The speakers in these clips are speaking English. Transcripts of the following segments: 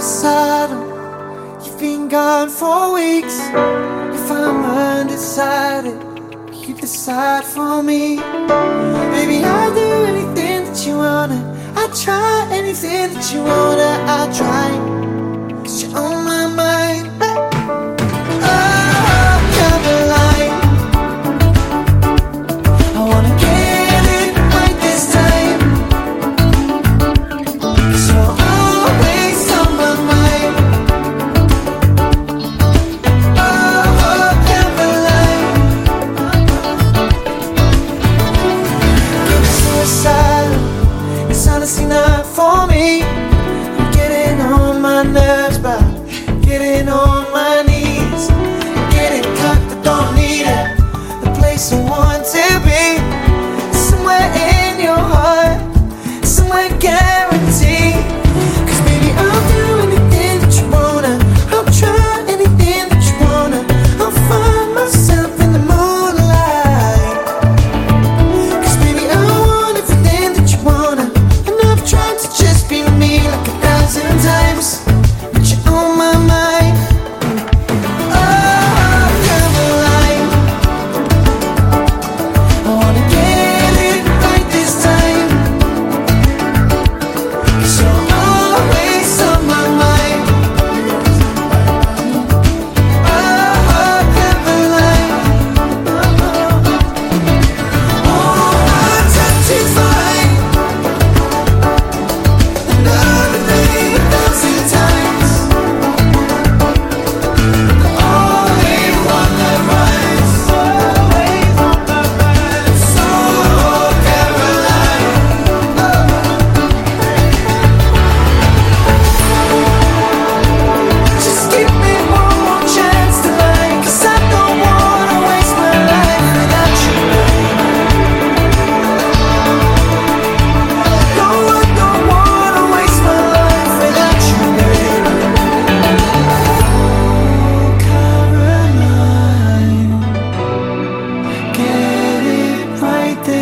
suicidal. You've been gone for weeks. If I'm undecided, you decide for me? Baby, I'll do anything that you wanna. I'll try anything that you wanna. I'll try.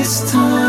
this time.